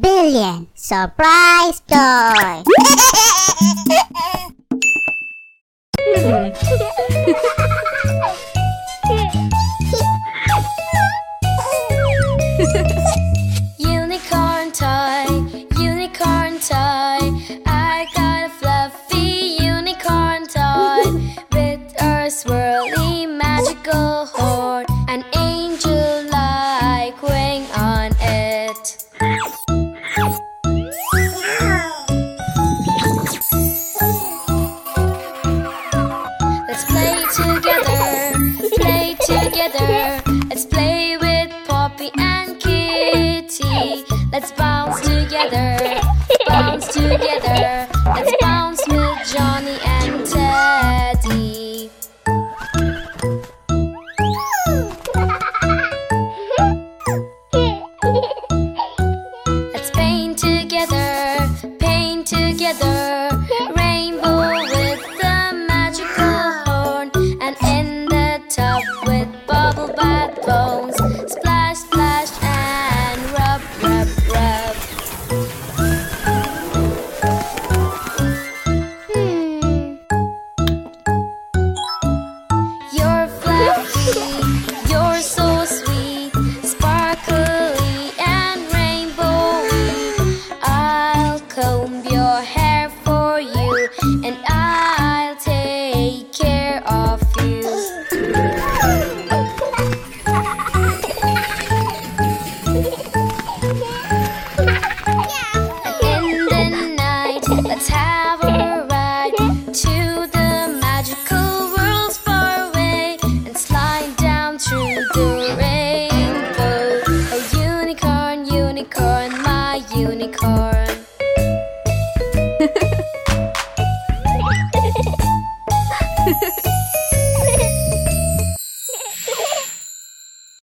billion surprise toy. Unicorn toy, unicorn toy. I got a fluffy unicorn toy with a swirly magical horn, Let's play with Poppy and Kitty. Let's bounce together, bounce together. Let's bounce with Johnny and Teddy. Let's paint together, paint together. unicorn.